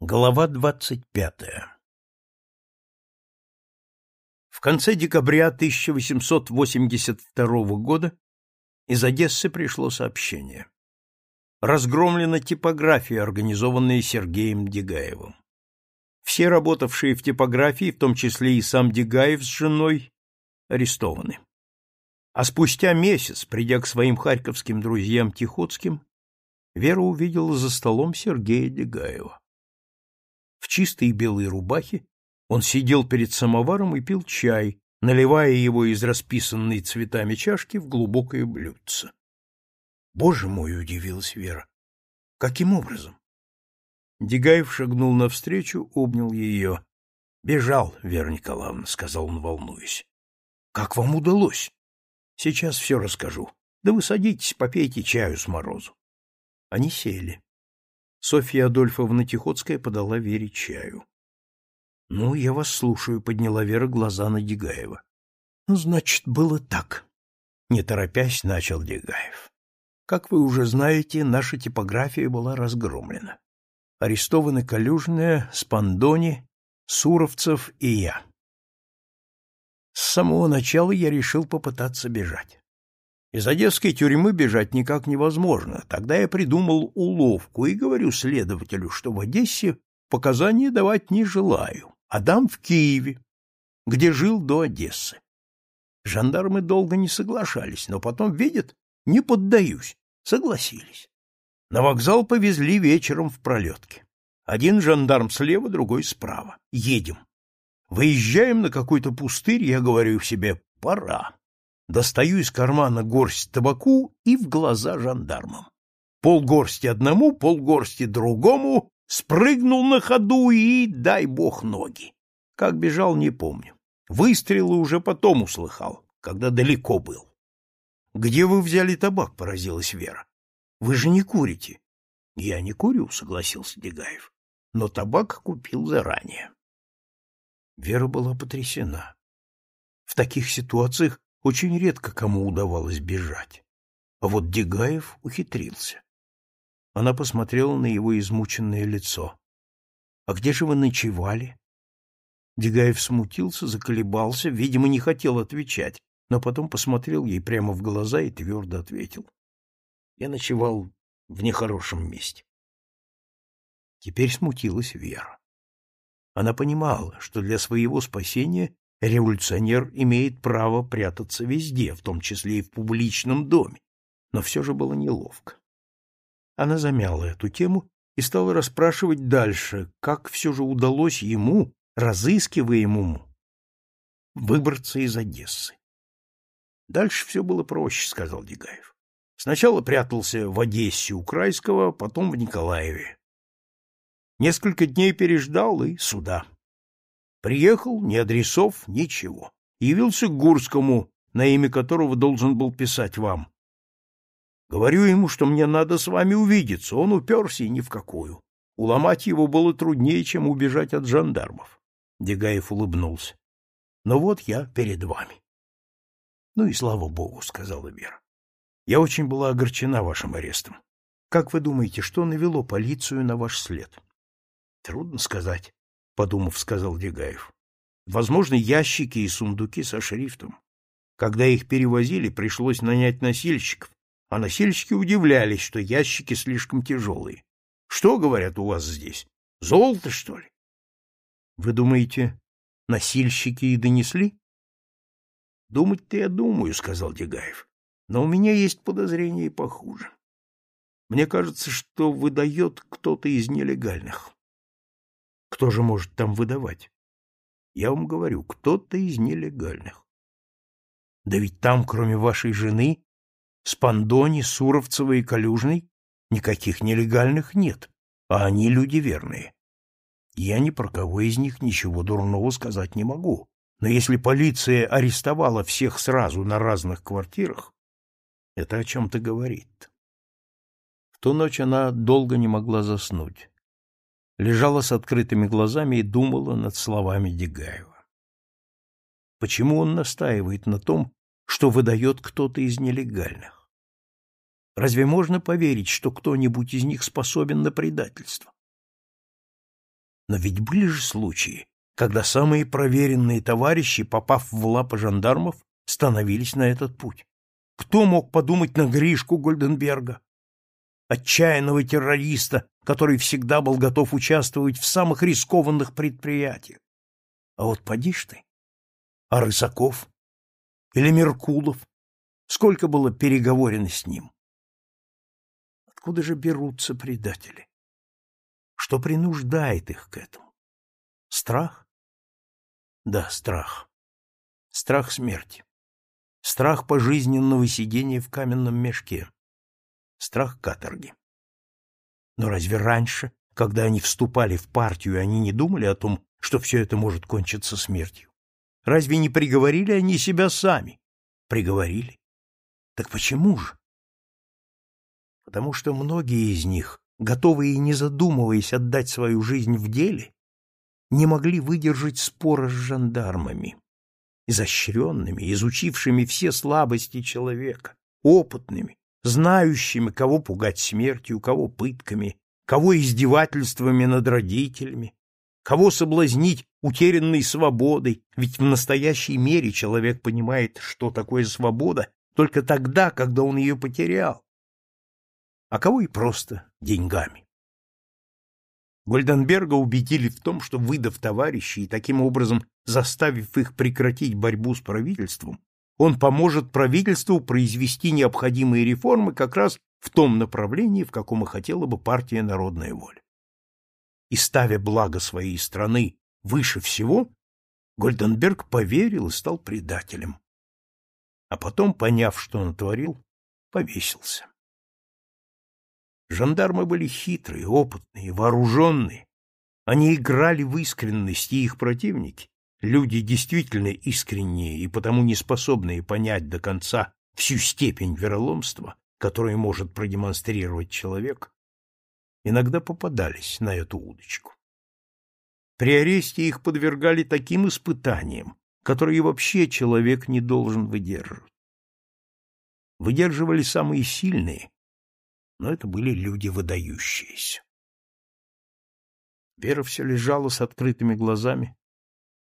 Глава двадцать пятая В конце декабря 1882 года из Одессы пришло сообщение. Разгромлена типография, организованная Сергеем Дегаевым. Все работавшие в типографии, в том числе и сам Дегаев с женой, арестованы. А спустя месяц, придя к своим харьковским друзьям Тихоцким, Вера увидела за столом Сергея Дегаева. В чистой белой рубахе он сидел перед самоваром и пил чай, наливая его из расписанной цветами чашки в глубокое блюдце. «Боже мой!» — удивилась Вера. «Каким образом?» Дегаев шагнул навстречу, обнял ее. «Бежал, Вера Николаевна», — сказал он, волнуясь. «Как вам удалось?» «Сейчас все расскажу. Да вы садитесь, попейте чаю с морозу». Они сели. Софья Адольфовна Тихоцкая подала Вере чаю. — Ну, я вас слушаю, — подняла Вера глаза на Дегаева. — значит, было так. Не торопясь, начал Дегаев. Как вы уже знаете, наша типография была разгромлена. Арестованы Калюжная, Спандони, Суровцев и я. С самого начала я решил попытаться бежать. Из одесской тюрьмы бежать никак невозможно. Тогда я придумал уловку и говорю следователю, что в Одессе показания давать не желаю, а дам в Киеве, где жил до Одессы. Жандармы долго не соглашались, но потом видят, не поддаюсь, согласились. На вокзал повезли вечером в пролетке. Один жандарм слева, другой справа. Едем. Выезжаем на какой-то пустырь, я говорю себе, пора достаю из кармана горсть табаку и в глаза жандармам. Полгорсти одному, полгорсти другому, спрыгнул на ходу и, дай бог, ноги. Как бежал, не помню. Выстрелы уже потом услыхал, когда далеко был. — Где вы взяли табак? — поразилась Вера. — Вы же не курите. — Я не курю, — согласился Дегаев. Но табак купил заранее. Вера была потрясена. В таких ситуациях очень редко кому удавалось бежать. А вот Дегаев ухитрился. Она посмотрела на его измученное лицо. — А где же вы ночевали? Дегаев смутился, заколебался, видимо, не хотел отвечать, но потом посмотрел ей прямо в глаза и твердо ответил. — Я ночевал в нехорошем месте. Теперь смутилась Вера. Она понимала, что для своего спасения Революционер имеет право прятаться везде, в том числе и в публичном доме, но все же было неловко. Она замяла эту тему и стала расспрашивать дальше, как все же удалось ему, разыскиваемому, выбраться из Одессы. Дальше все было проще, — сказал Дегаев. Сначала прятался в Одессе у Крайского, потом в Николаеве. Несколько дней переждал и сюда. Приехал, ни адресов, ничего. Явился к Гурскому, на имя которого должен был писать вам. Говорю ему, что мне надо с вами увидеться. Он уперся и ни в какую. Уломать его было труднее, чем убежать от жандармов. Дегаев улыбнулся. Но вот я перед вами. Ну и слава богу, сказала Вера. Я очень была огорчена вашим арестом. Как вы думаете, что навело полицию на ваш след? Трудно сказать подумав, сказал Дегаев. Возможно, ящики и сундуки со шрифтом. Когда их перевозили, пришлось нанять носильщиков, а носильщики удивлялись, что ящики слишком тяжелые. Что, говорят, у вас здесь? Золото, что ли? Вы думаете, носильщики и донесли? Думать-то я думаю, сказал Дегаев. Но у меня есть подозрение похуже. Мне кажется, что выдает кто-то из нелегальных. Кто же может там выдавать? Я вам говорю, кто-то из нелегальных. Да ведь там, кроме вашей жены, Спандони, Суровцева и Калюжной, никаких нелегальных нет, а они люди верные. Я ни про кого из них ничего дурного сказать не могу, но если полиция арестовала всех сразу на разных квартирах, это о чем-то говорит. В ту ночь она долго не могла заснуть лежала с открытыми глазами и думала над словами Дегаева. Почему он настаивает на том, что выдает кто-то из нелегальных? Разве можно поверить, что кто-нибудь из них способен на предательство? Но ведь были же случаи, когда самые проверенные товарищи, попав в лапы жандармов, становились на этот путь. Кто мог подумать на Гришку Гольденберга? Отчаянного террориста, который всегда был готов участвовать в самых рискованных предприятиях. А вот поди ж ты. А Рысаков? Или Меркулов? Сколько было переговорено с ним? Откуда же берутся предатели? Что принуждает их к этому? Страх? Да, страх. Страх смерти. Страх пожизненного сидения в каменном мешке. Страх каторги. Но разве раньше, когда они вступали в партию, они не думали о том, что все это может кончиться смертью? Разве не приговорили они себя сами? Приговорили. Так почему же? Потому что многие из них, готовые не задумываясь отдать свою жизнь в деле, не могли выдержать спора с жандармами, изощренными, изучившими все слабости человека, опытными, знающими, кого пугать смертью, кого пытками, кого издевательствами над родителями, кого соблазнить утерянной свободой, ведь в настоящей мере человек понимает, что такое свобода, только тогда, когда он ее потерял, а кого и просто деньгами. Гольденберга убедили в том, что, выдав товарищей и таким образом заставив их прекратить борьбу с правительством, он поможет правительству произвести необходимые реформы как раз в том направлении, в каком и хотела бы партия «Народная воля». И ставя благо своей страны выше всего, Гольденберг поверил и стал предателем а потом, поняв, что натворил, повесился. Жандармы были хитрые, опытные, вооруженные. Они играли в искренность, и их противники, люди действительно искренние и потому не способные понять до конца всю степень вероломства, которую может продемонстрировать человек, иногда попадались на эту удочку. При аресте их подвергали таким испытаниям, которые вообще человек не должен выдерживать. Выдерживали самые сильные, но это были люди выдающиеся. Вера все лежала с открытыми глазами,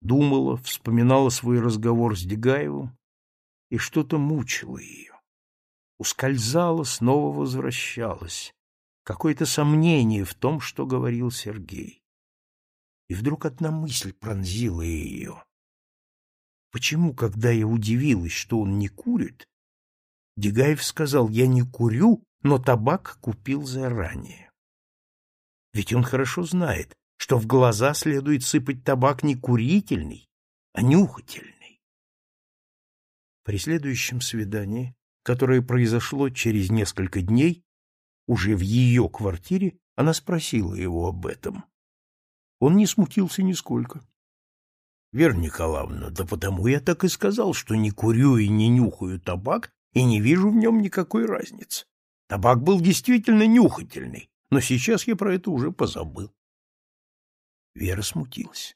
думала, вспоминала свой разговор с Дегаевым, и что-то мучило ее. Ускользала, снова возвращалась. Какое-то сомнение в том, что говорил Сергей. И вдруг одна мысль пронзила ее. Почему, когда я удивилась, что он не курит, Дегаев сказал, я не курю, но табак купил заранее? Ведь он хорошо знает, что в глаза следует сыпать табак не курительный, а нюхательный. При следующем свидании, которое произошло через несколько дней, уже в ее квартире, она спросила его об этом. Он не смутился нисколько. Вера Николаевна, да потому я так и сказал, что не курю и не нюхаю табак, и не вижу в нем никакой разницы. Табак был действительно нюхательный, но сейчас я про это уже позабыл. Вера смутилась.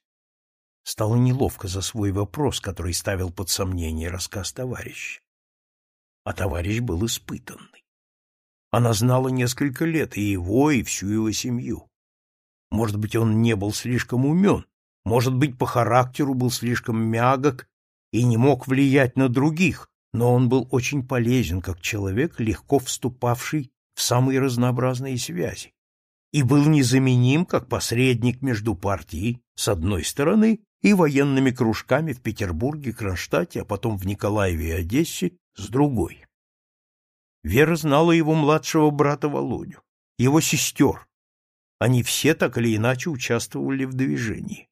Стало неловко за свой вопрос, который ставил под сомнение рассказ товарища. А товарищ был испытанный. Она знала несколько лет и его, и всю его семью. Может быть, он не был слишком умен, может быть, по характеру был слишком мягок и не мог влиять на других, но он был очень полезен как человек, легко вступавший в самые разнообразные связи, и был незаменим как посредник между партией с одной стороны и военными кружками в Петербурге, Кронштадте, а потом в Николаеве и Одессе с другой. Вера знала его младшего брата Володю, его сестер. Они все так или иначе участвовали в движении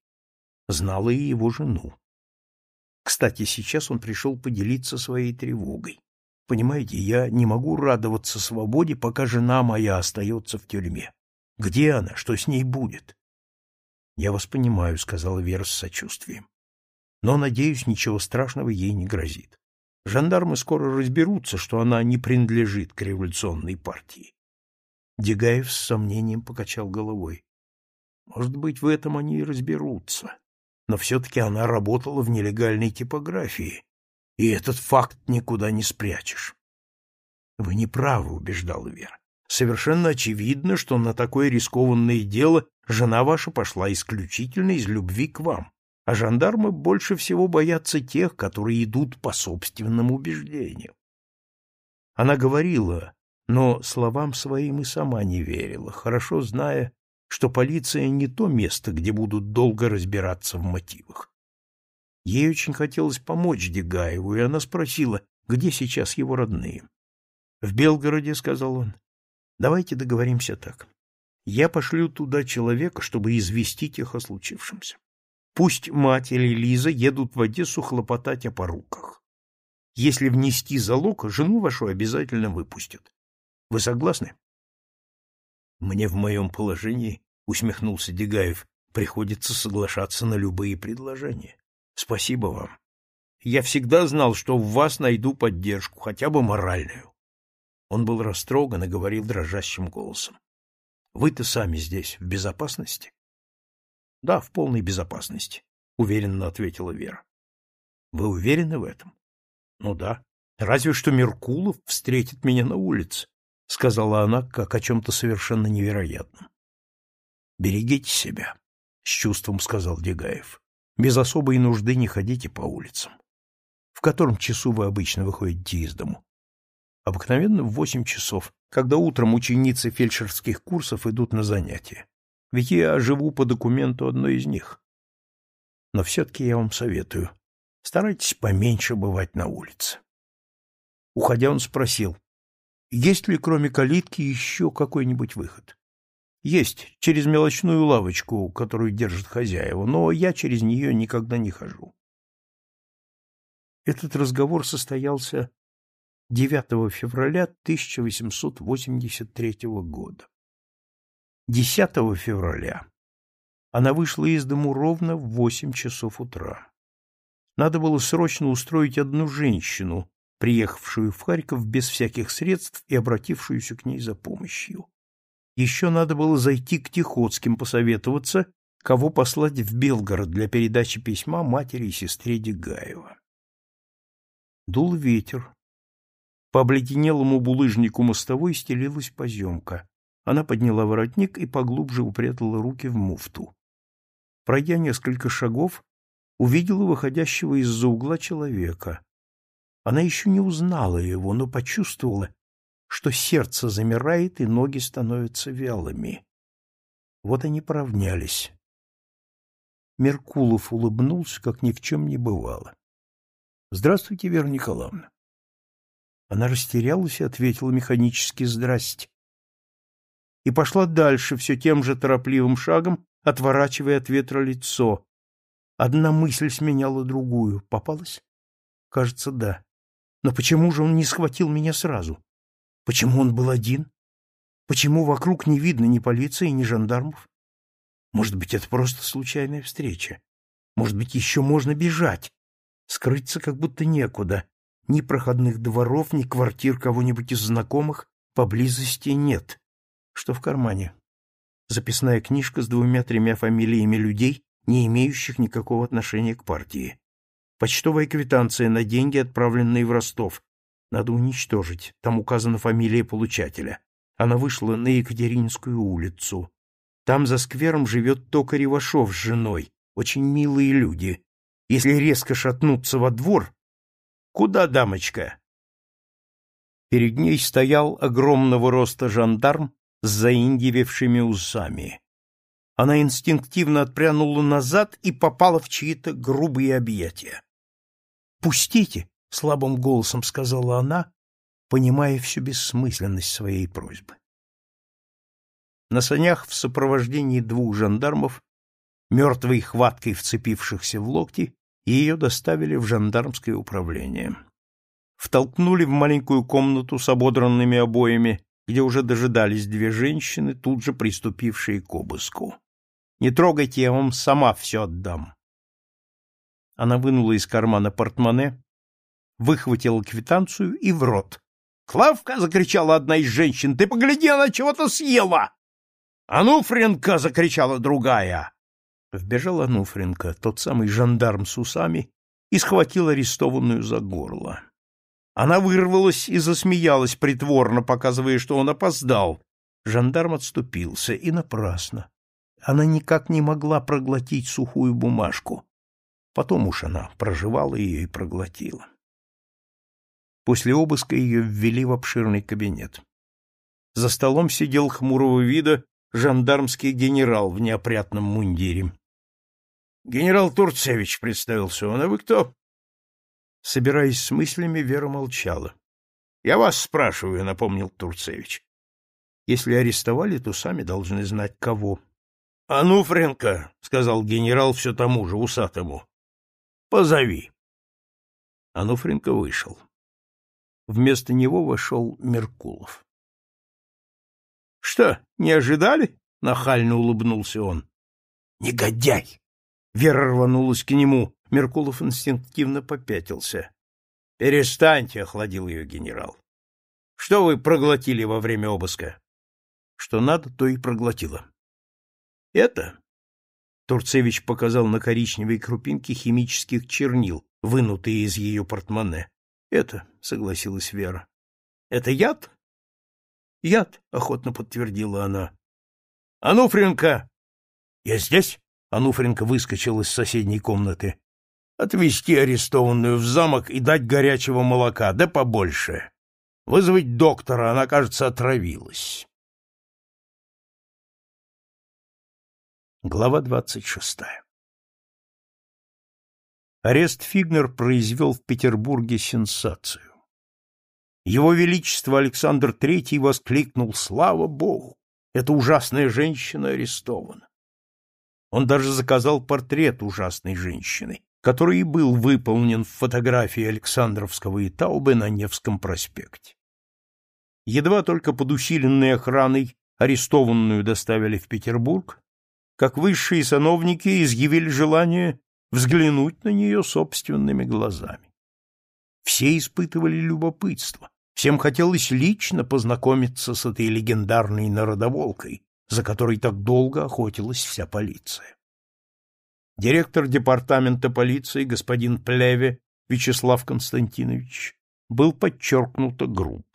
знала и его жену. Кстати, сейчас он пришел поделиться своей тревогой. Понимаете, я не могу радоваться свободе, пока жена моя остается в тюрьме. Где она? Что с ней будет? — Я вас понимаю, — сказала Вера с сочувствием. Но, надеюсь, ничего страшного ей не грозит. Жандармы скоро разберутся, что она не принадлежит к революционной партии. Дегаев с сомнением покачал головой. Может быть, в этом они и разберутся но все-таки она работала в нелегальной типографии, и этот факт никуда не спрячешь. — Вы не правы, — убеждала Вера. Совершенно очевидно, что на такое рискованное дело жена ваша пошла исключительно из любви к вам, а жандармы больше всего боятся тех, которые идут по собственным убеждениям. Она говорила, но словам своим и сама не верила, хорошо зная, что полиция не то место, где будут долго разбираться в мотивах. Ей очень хотелось помочь Дегаеву, и она спросила, где сейчас его родные. — В Белгороде, — сказал он. — Давайте договоримся так. Я пошлю туда человека, чтобы известить их о случившемся. Пусть мать или Лиза едут в Одессу хлопотать о поруках. Если внести залог, жену вашу обязательно выпустят. Вы согласны? Мне в моем положении, усмехнулся Дегаев, приходится соглашаться на любые предложения. Спасибо вам. Я всегда знал, что в вас найду поддержку, хотя бы моральную. Он был растроган и говорил дрожащим голосом. Вы-то сами здесь в безопасности? Да, в полной безопасности, уверенно ответила Вера. Вы уверены в этом? Ну да. Разве что Меркулов встретит меня на улице, сказала она, как о чем-то совершенно невероятном. Берегите себя, с чувством сказал Дегаев. Без особой нужды не ходите по улицам. В котором часу вы обычно выходите из дому? Обыкновенно в восемь часов, когда утром ученицы фельдшерских курсов идут на занятия. Ведь я живу по документу одной из них. Но все-таки я вам советую, старайтесь поменьше бывать на улице. Уходя, он спросил, есть ли кроме калитки еще какой-нибудь выход? Есть, через мелочную лавочку, которую держит хозяева, но я через нее никогда не хожу. Этот разговор состоялся 9 февраля 1883 года. 10 февраля она вышла из дому ровно в восемь часов утра. Надо было срочно устроить одну женщину, приехавшую в Харьков без всяких средств и обратившуюся к ней за помощью. Еще надо было зайти к Тихоцким посоветоваться, кого послать в Белгород для передачи письма матери и сестре Дегаева. Дул ветер. По обледенелому булыжнику мостовой стелилась поземка. Она подняла воротник и поглубже упрятала руки в муфту. Пройдя несколько шагов, увидела выходящего из-за угла человека. Она еще не узнала его, но почувствовала, что сердце замирает и ноги становятся вялыми. Вот они поравнялись. Меркулов улыбнулся, как ни в чем не бывало. — Здравствуйте, Вера Николаевна. Она растерялась и ответила механически «здрасте» и пошла дальше все тем же торопливым шагом, отворачивая от ветра лицо. Одна мысль сменяла другую. Попалась? Кажется, да. Но почему же он не схватил меня сразу? Почему он был один? Почему вокруг не видно ни полиции, ни жандармов? Может быть, это просто случайная встреча? Может быть, еще можно бежать? Скрыться как будто некуда. Ни проходных дворов, ни квартир кого-нибудь из знакомых поблизости нет. Что в кармане? Записная книжка с двумя-тремя фамилиями людей, не имеющих никакого отношения к партии. Почтовая квитанция на деньги, отправленные в Ростов. Надо уничтожить. Там указана фамилия получателя. Она вышла на Екатеринскую улицу. Там за сквером живет токарь Ивашов с женой. Очень милые люди. Если резко шатнуться во двор... Куда, дамочка? Перед ней стоял огромного роста жандарм с заиндивевшими усами. Она инстинктивно отпрянула назад и попала в чьи-то грубые объятия. «Пустите!» — слабым голосом сказала она, понимая всю бессмысленность своей просьбы. На санях в сопровождении двух жандармов, мертвой хваткой вцепившихся в локти, ее доставили в жандармское управление. Втолкнули в маленькую комнату с ободранными обоями, где уже дожидались две женщины, тут же приступившие к обыску. «Не трогайте, я вам сама все отдам». Она вынула из кармана портмоне, выхватила квитанцию и в рот. «Клавка!» — закричала одна из женщин. «Ты погляди, она чего-то съела!» «Ануфренко!» — закричала другая. Вбежал Ануфренко, тот самый жандарм с усами, и схватил арестованную за горло. Она вырвалась и засмеялась притворно, показывая, что он опоздал. Жандарм отступился, и напрасно. Она никак не могла проглотить сухую бумажку. Потом уж она проживала ее и проглотила. После обыска ее ввели в обширный кабинет. За столом сидел хмурого вида жандармский генерал в неопрятном мундире. — Генерал Турцевич, — представился он, — а вы кто? Собираясь с мыслями, Вера молчала. — Я вас спрашиваю, — напомнил Турцевич. — Если арестовали, то сами должны знать, кого. — Ануфренко, — сказал генерал все тому же, усатому. — Позови. Ануфренко вышел. Вместо него вошел Меркулов. — Что, не ожидали? — нахально улыбнулся он. — Негодяй! Вера рванулась к нему. Меркулов инстинктивно попятился. — Перестаньте, — охладил ее генерал. — Что вы проглотили во время обыска? — Что надо, то и проглотила. — Это? Турцевич показал на коричневой крупинке химических чернил, вынутые из ее портмоне. — Это, — согласилась Вера. — Это яд? — Яд, — охотно подтвердила она. — Ануфренко! — Я здесь? Ануфренко выскочил из соседней комнаты. Отвезти арестованную в замок и дать горячего молока, да побольше. Вызвать доктора, она, кажется, отравилась. Глава двадцать шестая Арест Фигнер произвел в Петербурге сенсацию. Его Величество Александр III воскликнул «Слава Богу! Эта ужасная женщина арестована!» Он даже заказал портрет ужасной женщины, который и был выполнен в фотографии Александровского и Таубе на Невском проспекте. Едва только под усиленной охраной арестованную доставили в Петербург, как высшие сановники изъявили желание взглянуть на нее собственными глазами. Все испытывали любопытство, всем хотелось лично познакомиться с этой легендарной народоволкой, за которой так долго охотилась вся полиция. Директор департамента полиции господин Плеве Вячеслав Константинович был подчеркнуто груб.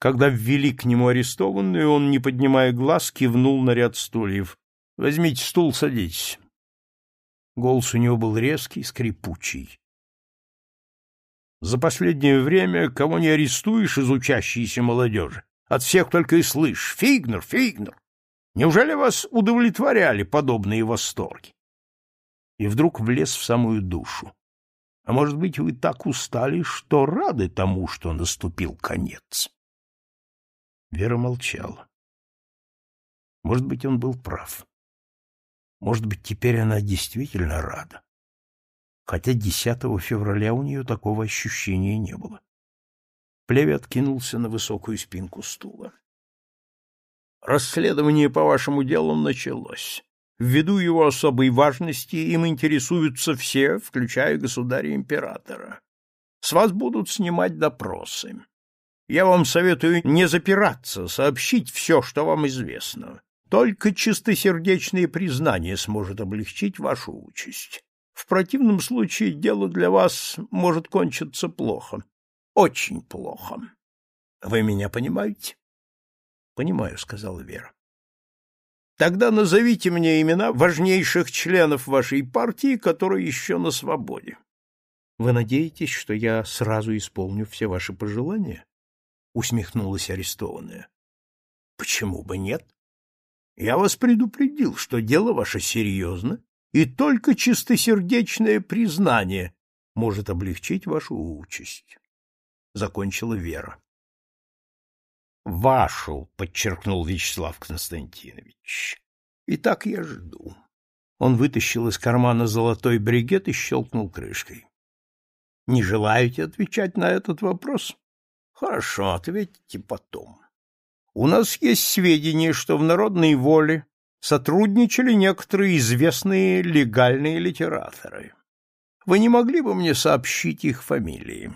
Когда ввели к нему арестованную, он, не поднимая глаз, кивнул на ряд стульев. — Возьмите стул, садитесь. Голос у него был резкий, скрипучий. За последнее время кого не арестуешь из учащейся молодежи, от всех только и слышь «Фигнер, Фигнер!» Неужели вас удовлетворяли подобные восторги? И вдруг влез в самую душу. А может быть, вы так устали, что рады тому, что наступил конец? Вера молчала. Может быть, он был прав. Может быть, теперь она действительно рада. Хотя 10 февраля у нее такого ощущения не было. Плеве откинулся на высокую спинку стула. Расследование по вашему делу началось. Ввиду его особой важности им интересуются все, включая государя-императора. С вас будут снимать допросы. Я вам советую не запираться, сообщить все, что вам известно. Только чистосердечное признание сможет облегчить вашу участь. В противном случае дело для вас может кончиться плохо. Очень плохо. Вы меня понимаете? Понимаю, сказала Вера. Тогда назовите мне имена важнейших членов вашей партии, которые еще на свободе. Вы надеетесь, что я сразу исполню все ваши пожелания? усмехнулась арестованная. Почему бы нет? Я вас предупредил, что дело ваше серьезно, и только чистосердечное признание может облегчить вашу участь. Закончила Вера вашу, подчеркнул Вячеслав Константинович. И так я жду. Он вытащил из кармана золотой бригет и щелкнул крышкой. Не желаете отвечать на этот вопрос? Хорошо, ответьте потом. У нас есть сведения, что в народной воле сотрудничали некоторые известные легальные литераторы. Вы не могли бы мне сообщить их фамилии?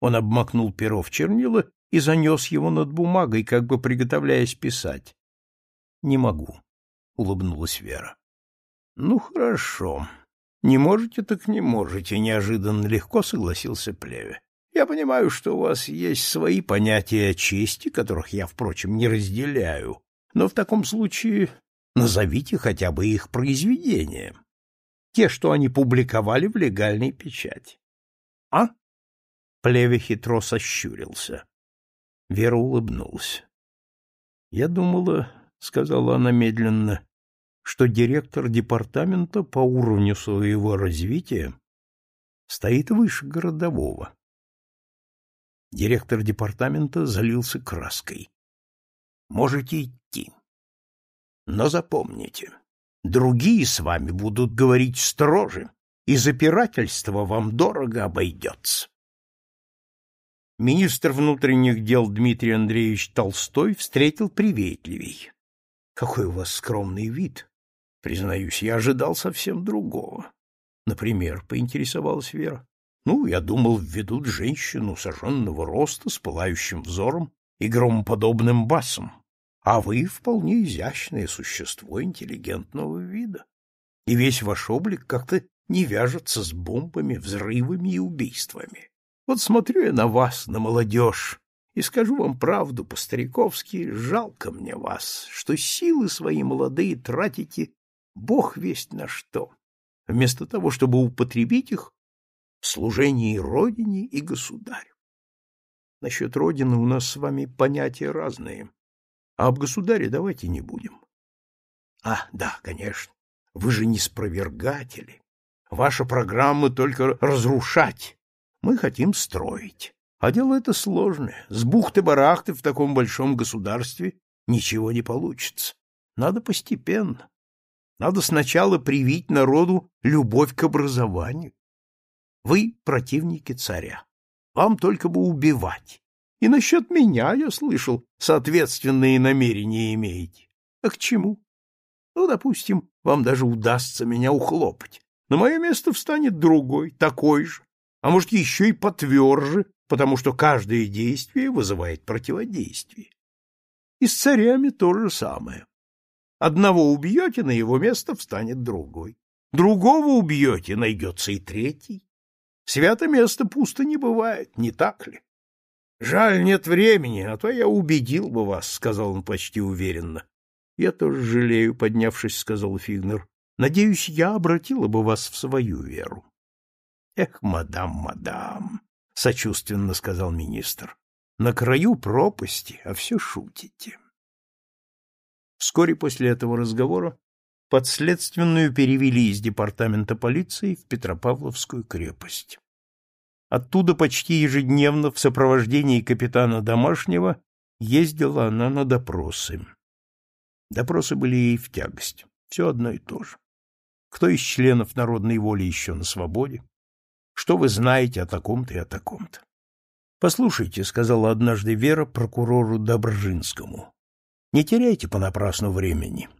Он обмакнул перо в чернила и занес его над бумагой, как бы приготовляясь писать. — Не могу, — улыбнулась Вера. — Ну, хорошо. Не можете, так не можете, — неожиданно легко согласился Плеве. Я понимаю, что у вас есть свои понятия о чести, которых я, впрочем, не разделяю, но в таком случае назовите хотя бы их произведения. Те, что они публиковали в легальной печати. А? Плеве хитро сощурился. Вера улыбнулась. Я думала, сказала она медленно, что директор департамента по уровню своего развития стоит выше городового. Директор департамента залился краской. Можете идти. Но запомните, другие с вами будут говорить строже, и запирательство вам дорого обойдется. Министр внутренних дел Дмитрий Андреевич Толстой встретил приветливей. Какой у вас скромный вид. Признаюсь, я ожидал совсем другого. Например, поинтересовалась Вера. Ну, я думал, введут женщину сожженного роста с пылающим взором и громоподобным басом. А вы вполне изящное существо интеллигентного вида. И весь ваш облик как-то не вяжется с бомбами, взрывами и убийствами. Вот смотрю я на вас, на молодежь, и скажу вам правду по-стариковски, жалко мне вас, что силы свои молодые тратите бог весть на что, вместо того, чтобы употребить их в служении Родине и Государю. Насчет Родины у нас с вами понятия разные, а об Государе давайте не будем. А, да, конечно, вы же не спровергатели. Ваша программа только разрушать. Мы хотим строить. А дело это сложное. С бухты-барахты в таком большом государстве ничего не получится. Надо постепенно. Надо сначала привить народу любовь к образованию. Вы противники царя. Вам только бы убивать. И насчет меня, я слышал, соответственные намерения имеете. А к чему? Ну, допустим, вам даже удастся меня ухлопать. На мое место встанет другой, такой же, а может, еще и потверже, потому что каждое действие вызывает противодействие. И с царями то же самое. Одного убьете, на его место встанет другой. Другого убьете, найдется и третий. Свято место пусто не бывает, не так ли? Жаль, нет времени, а то я убедил бы вас, — сказал он почти уверенно. Я тоже жалею, — поднявшись, сказал Фигнер. Надеюсь, я обратила бы вас в свою веру. Эх, мадам, мадам, — сочувственно сказал министр, — на краю пропасти, а все шутите. Вскоре после этого разговора подследственную перевели из департамента полиции в Петропавловскую крепость. Оттуда почти ежедневно в сопровождении капитана Домашнего ездила она на допросы. Допросы были ей в тягость, все одно и то же. Кто из членов народной воли еще на свободе? Что вы знаете о таком-то и о таком-то? Послушайте, сказала однажды Вера прокурору Добржинскому. Не теряйте понапрасну времени.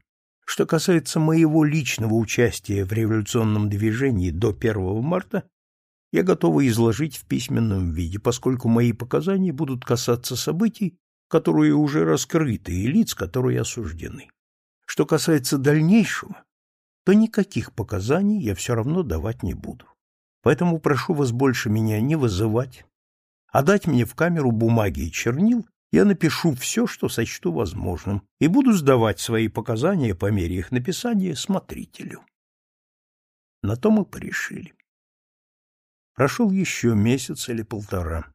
Что касается моего личного участия в революционном движении до 1 марта, я готова изложить в письменном виде, поскольку мои показания будут касаться событий, которые уже раскрыты, и лиц, которые осуждены. Что касается дальнейшего, то никаких показаний я все равно давать не буду. Поэтому прошу вас больше меня не вызывать, а дать мне в камеру бумаги и чернил, я напишу все, что сочту возможным, и буду сдавать свои показания по мере их написания смотрителю. На то мы порешили. Прошел еще месяц или полтора.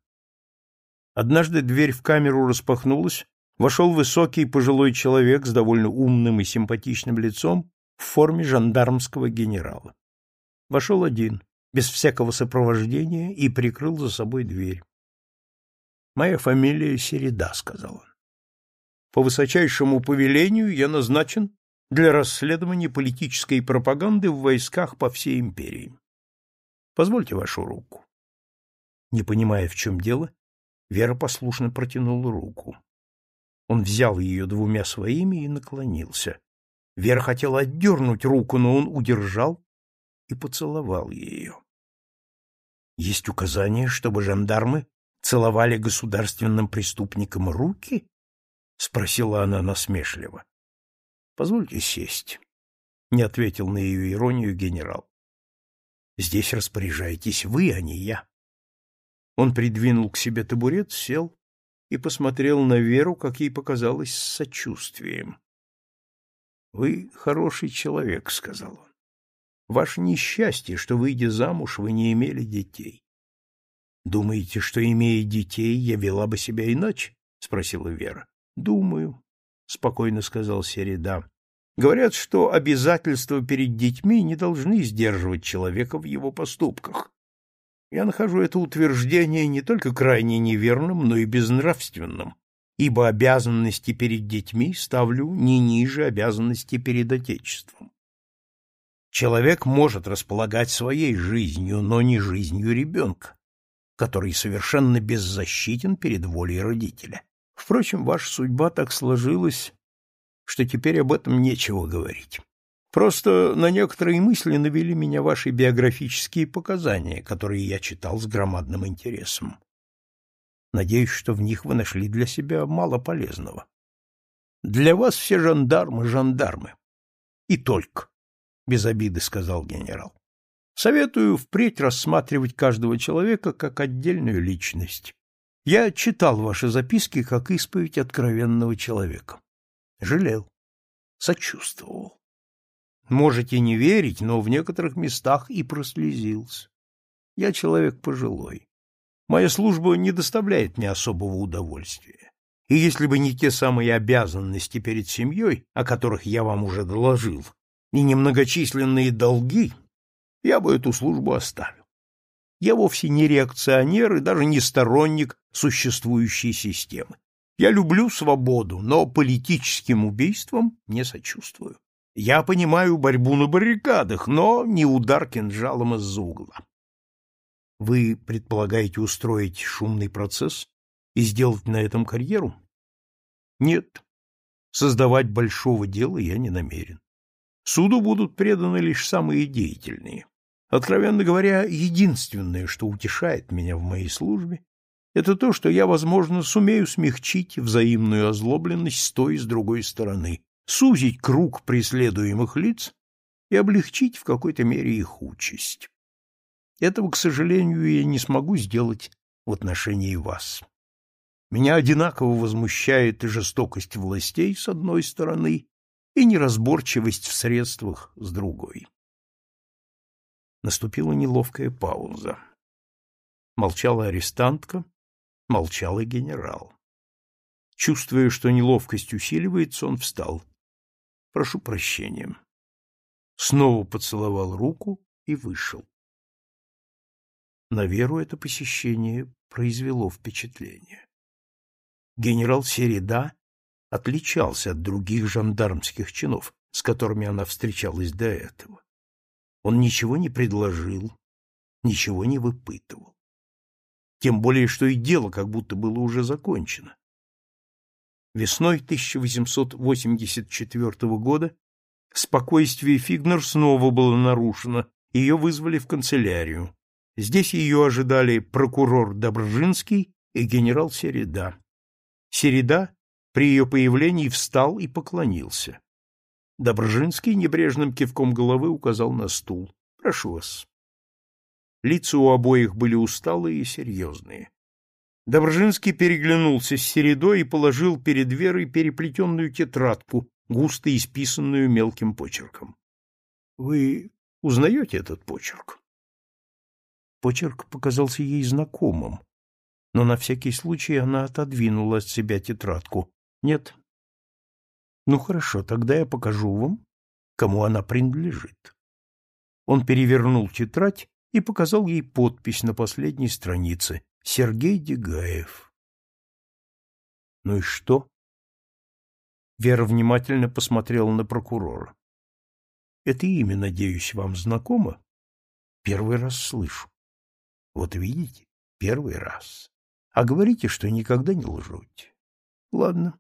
Однажды дверь в камеру распахнулась, вошел высокий пожилой человек с довольно умным и симпатичным лицом в форме жандармского генерала. Вошел один, без всякого сопровождения, и прикрыл за собой дверь. «Моя фамилия Середа», — сказал он. «По высочайшему повелению я назначен для расследования политической пропаганды в войсках по всей империи. Позвольте вашу руку». Не понимая, в чем дело, Вера послушно протянула руку. Он взял ее двумя своими и наклонился. Вера хотела отдернуть руку, но он удержал и поцеловал ее. Есть указание, чтобы жандармы целовали государственным преступникам руки? — спросила она насмешливо. — Позвольте сесть, — не ответил на ее иронию генерал. — Здесь распоряжаетесь вы, а не я. Он придвинул к себе табурет, сел и посмотрел на Веру, как ей показалось, с сочувствием. — Вы хороший человек, — сказал он. — Ваше несчастье, что, выйдя замуж, вы не имели детей. — Думаете, что, имея детей, я вела бы себя иначе? — спросила Вера. — Думаю, — спокойно сказал Середа. — Говорят, что обязательства перед детьми не должны сдерживать человека в его поступках. Я нахожу это утверждение не только крайне неверным, но и безнравственным, ибо обязанности перед детьми ставлю не ниже обязанности перед Отечеством. Человек может располагать своей жизнью, но не жизнью ребенка, который совершенно беззащитен перед волей родителя. Впрочем, ваша судьба так сложилась, что теперь об этом нечего говорить. Просто на некоторые мысли навели меня ваши биографические показания, которые я читал с громадным интересом. Надеюсь, что в них вы нашли для себя мало полезного. Для вас все жандармы — жандармы. И только, — без обиды сказал генерал. Советую впредь рассматривать каждого человека как отдельную личность. Я читал ваши записки как исповедь откровенного человека. Жалел, сочувствовал. Можете не верить, но в некоторых местах и прослезился. Я человек пожилой. Моя служба не доставляет мне особого удовольствия. И если бы не те самые обязанности перед семьей, о которых я вам уже доложил, и немногочисленные долги, я бы эту службу оставил. Я вовсе не реакционер и даже не сторонник существующей системы. Я люблю свободу, но политическим убийствам не сочувствую. Я понимаю борьбу на баррикадах, но не удар кинжалом из-за угла. Вы предполагаете устроить шумный процесс и сделать на этом карьеру? Нет. Создавать большого дела я не намерен. Суду будут преданы лишь самые деятельные. Откровенно говоря, единственное, что утешает меня в моей службе, это то, что я, возможно, сумею смягчить взаимную озлобленность с той и с другой стороны, сузить круг преследуемых лиц и облегчить в какой-то мере их участь. Этого, к сожалению, я не смогу сделать в отношении вас. Меня одинаково возмущает и жестокость властей с одной стороны, и неразборчивость в средствах с другой. Наступила неловкая пауза. Молчала арестантка, молчал и генерал. Чувствуя, что неловкость усиливается, он встал. Прошу прощения. Снова поцеловал руку и вышел. На Веру это посещение произвело впечатление. Генерал Середа отличался от других жандармских чинов, с которыми она встречалась до этого. Он ничего не предложил, ничего не выпытывал. Тем более, что и дело как будто было уже закончено. Весной 1884 года спокойствие Фигнер снова было нарушено, ее вызвали в канцелярию. Здесь ее ожидали прокурор Добржинский и генерал Середа. Середа при ее появлении встал и поклонился. Добржинский небрежным кивком головы указал на стул. «Прошу вас». Лица у обоих были усталые и серьезные. Добржинский переглянулся с Середой и положил перед Верой переплетенную тетрадку, густо исписанную мелким почерком. — Вы узнаете этот почерк? Почерк показался ей знакомым, но на всякий случай она отодвинула от себя тетрадку. — Нет. — Ну хорошо, тогда я покажу вам, кому она принадлежит. Он перевернул тетрадь и показал ей подпись на последней странице Сергей Дегаев. Ну и что? Вера внимательно посмотрела на прокурора. Это имя, надеюсь, вам знакомо? Первый раз слышу. Вот видите, первый раз. А говорите, что никогда не лжете. Ладно,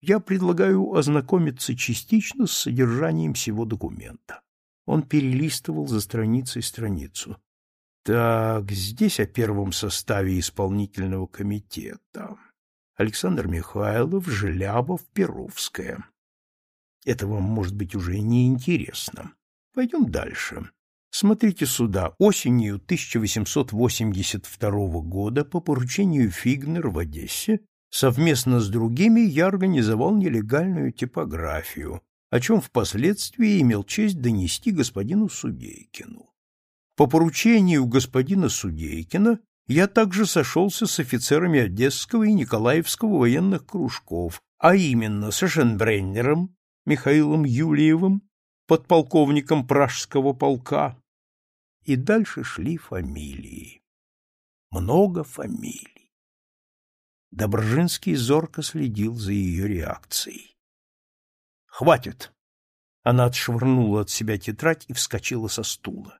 я предлагаю ознакомиться частично с содержанием всего документа. Он перелистывал за страницей страницу. Так, здесь о первом составе исполнительного комитета. Александр Михайлов, Желябов, Перовская. Это вам, может быть, уже не интересно. Пойдем дальше. Смотрите сюда. Осенью 1882 года по поручению Фигнер в Одессе совместно с другими я организовал нелегальную типографию, о чем впоследствии имел честь донести господину Судейкину. По поручению господина Судейкина я также сошелся с офицерами Одесского и Николаевского военных кружков, а именно с Эшенбреннером Михаилом Юлиевым, подполковником Пражского полка. И дальше шли фамилии. Много фамилий. Добржинский зорко следил за ее реакцией. «Хватит!» Она отшвырнула от себя тетрадь и вскочила со стула.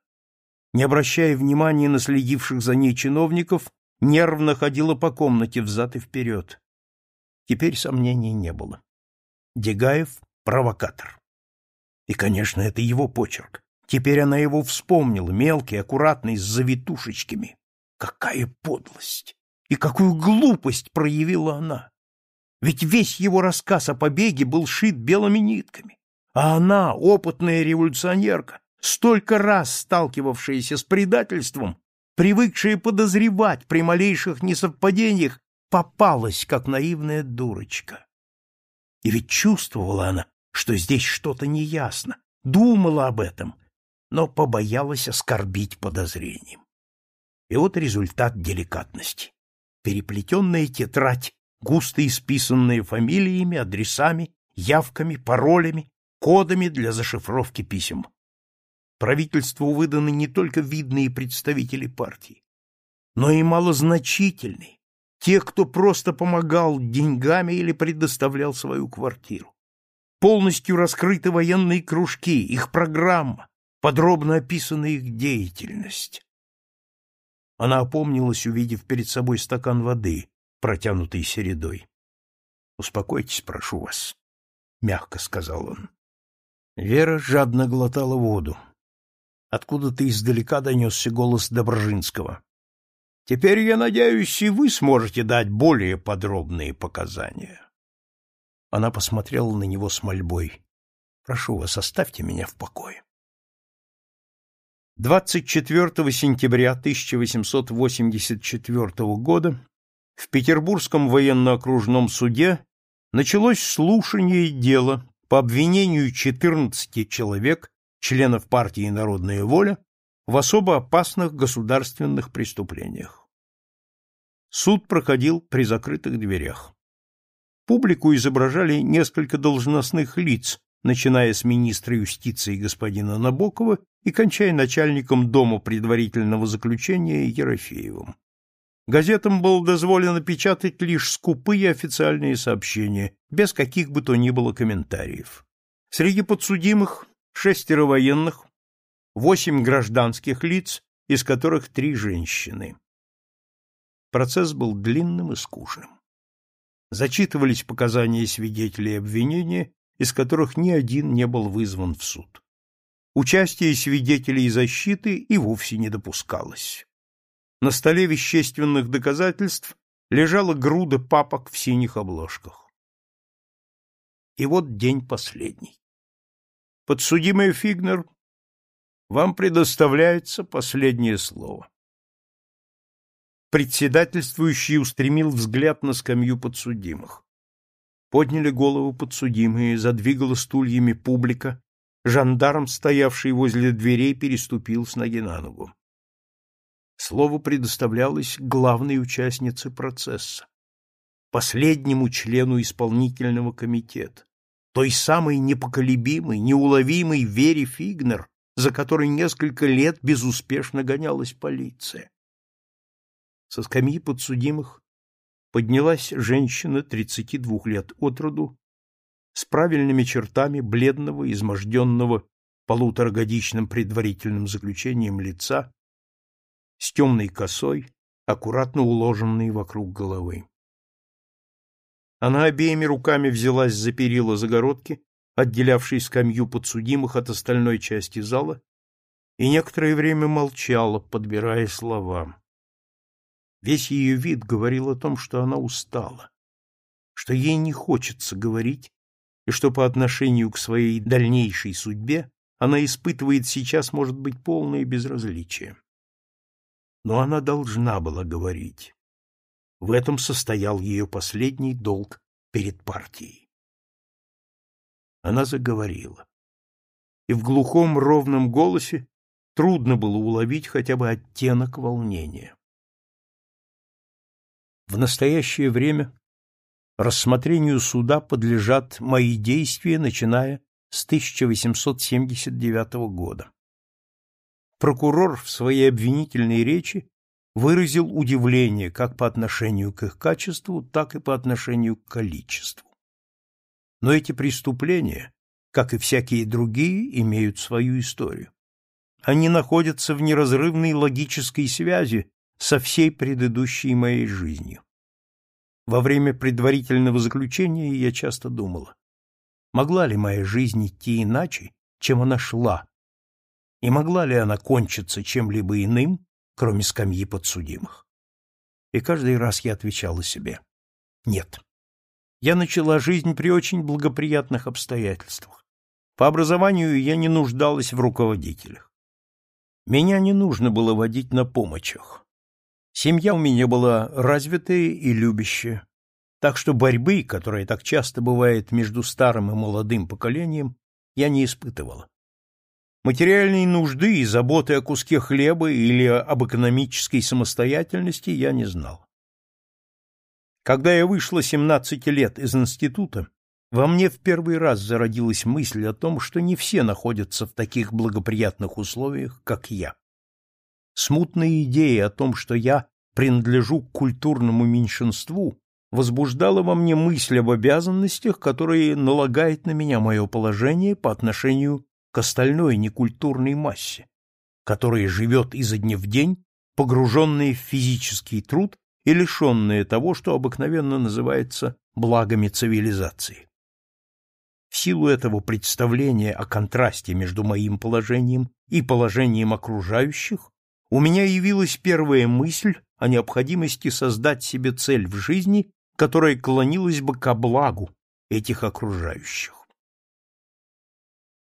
Не обращая внимания на следивших за ней чиновников, нервно ходила по комнате взад и вперед. Теперь сомнений не было. Дегаев — провокатор. И, конечно, это его почерк. Теперь она его вспомнила, мелкий, аккуратный, с завитушечками. Какая подлость! И какую глупость проявила она! Ведь весь его рассказ о побеге был шит белыми нитками. А она, опытная революционерка, столько раз сталкивавшаяся с предательством, привыкшая подозревать при малейших несовпадениях, попалась, как наивная дурочка. И ведь чувствовала она, что здесь что-то неясно, думала об этом, но побоялась оскорбить подозрением. И вот результат деликатности. Переплетенная тетрадь, густо исписанная фамилиями, адресами, явками, паролями, кодами для зашифровки писем. Правительству выданы не только видные представители партии, но и малозначительные, те, кто просто помогал деньгами или предоставлял свою квартиру. Полностью раскрыты военные кружки, их программа, подробно описана их деятельность. Она опомнилась, увидев перед собой стакан воды, протянутый середой. — Успокойтесь, прошу вас, — мягко сказал он. Вера жадно глотала воду. Откуда-то издалека донесся голос Доброжинского. — Теперь, я надеюсь, и вы сможете дать более подробные показания. Она посмотрела на него с мольбой. — Прошу вас, оставьте меня в покое. 24 сентября 1884 года в Петербургском военно-окружном суде началось слушание дела по обвинению 14 человек членов партии «Народная воля» в особо опасных государственных преступлениях. Суд проходил при закрытых дверях. Публику изображали несколько должностных лиц, начиная с министра юстиции господина Набокова и кончая начальником Дома предварительного заключения Ерофеевым. Газетам было дозволено печатать лишь скупые официальные сообщения, без каких бы то ни было комментариев. Среди подсудимых шестеро военных, восемь гражданских лиц, из которых три женщины. Процесс был длинным и скучным. Зачитывались показания свидетелей обвинения, из которых ни один не был вызван в суд. Участие свидетелей защиты и вовсе не допускалось. На столе вещественных доказательств лежала груда папок в синих обложках. И вот день последний. Подсудимый Фигнер, вам предоставляется последнее слово. Председательствующий устремил взгляд на скамью подсудимых. Подняли голову подсудимые, задвигала стульями публика. Жандарм, стоявший возле дверей, переступил с ноги на ногу. Слово предоставлялось главной участнице процесса, последнему члену исполнительного комитета той самой непоколебимой, неуловимой Вере Фигнер, за которой несколько лет безуспешно гонялась полиция. Со скамьи подсудимых поднялась женщина 32 лет от роду, с правильными чертами бледного, изможденного полуторагодичным предварительным заключением лица, с темной косой, аккуратно уложенной вокруг головы. Она обеими руками взялась за перила загородки, отделявшей скамью подсудимых от остальной части зала, и некоторое время молчала, подбирая слова. Весь ее вид говорил о том, что она устала, что ей не хочется говорить, и что по отношению к своей дальнейшей судьбе она испытывает сейчас, может быть, полное безразличие. Но она должна была говорить. В этом состоял ее последний долг перед партией. Она заговорила. И в глухом ровном голосе трудно было уловить хотя бы оттенок волнения. В настоящее время рассмотрению суда подлежат мои действия, начиная с 1879 года. Прокурор в своей обвинительной речи выразил удивление как по отношению к их качеству, так и по отношению к количеству. Но эти преступления, как и всякие другие, имеют свою историю. Они находятся в неразрывной логической связи со всей предыдущей моей жизнью. Во время предварительного заключения я часто думала, могла ли моя жизнь идти иначе, чем она шла, и могла ли она кончиться чем-либо иным, кроме скамьи подсудимых. И каждый раз я отвечала себе «нет». Я начала жизнь при очень благоприятных обстоятельствах. По образованию я не нуждалась в руководителях. Меня не нужно было водить на помощях. Семья у меня была развитая и любящая, так что борьбы, которая так часто бывает между старым и молодым поколением, я не испытывала. Материальной нужды и заботы о куске хлеба или об экономической самостоятельности я не знал. Когда я вышла 17 лет из института, во мне в первый раз зародилась мысль о том, что не все находятся в таких благоприятных условиях, как я. Смутная идея о том, что я принадлежу к культурному меньшинству, возбуждала во мне мысль об обязанностях, которые налагает на меня мое положение по отношению к остальной некультурной массе, которая живет изо дня в день, погруженная в физический труд и лишенная того, что обыкновенно называется благами цивилизации. В силу этого представления о контрасте между моим положением и положением окружающих у меня явилась первая мысль о необходимости создать себе цель в жизни, которая клонилась бы ко благу этих окружающих.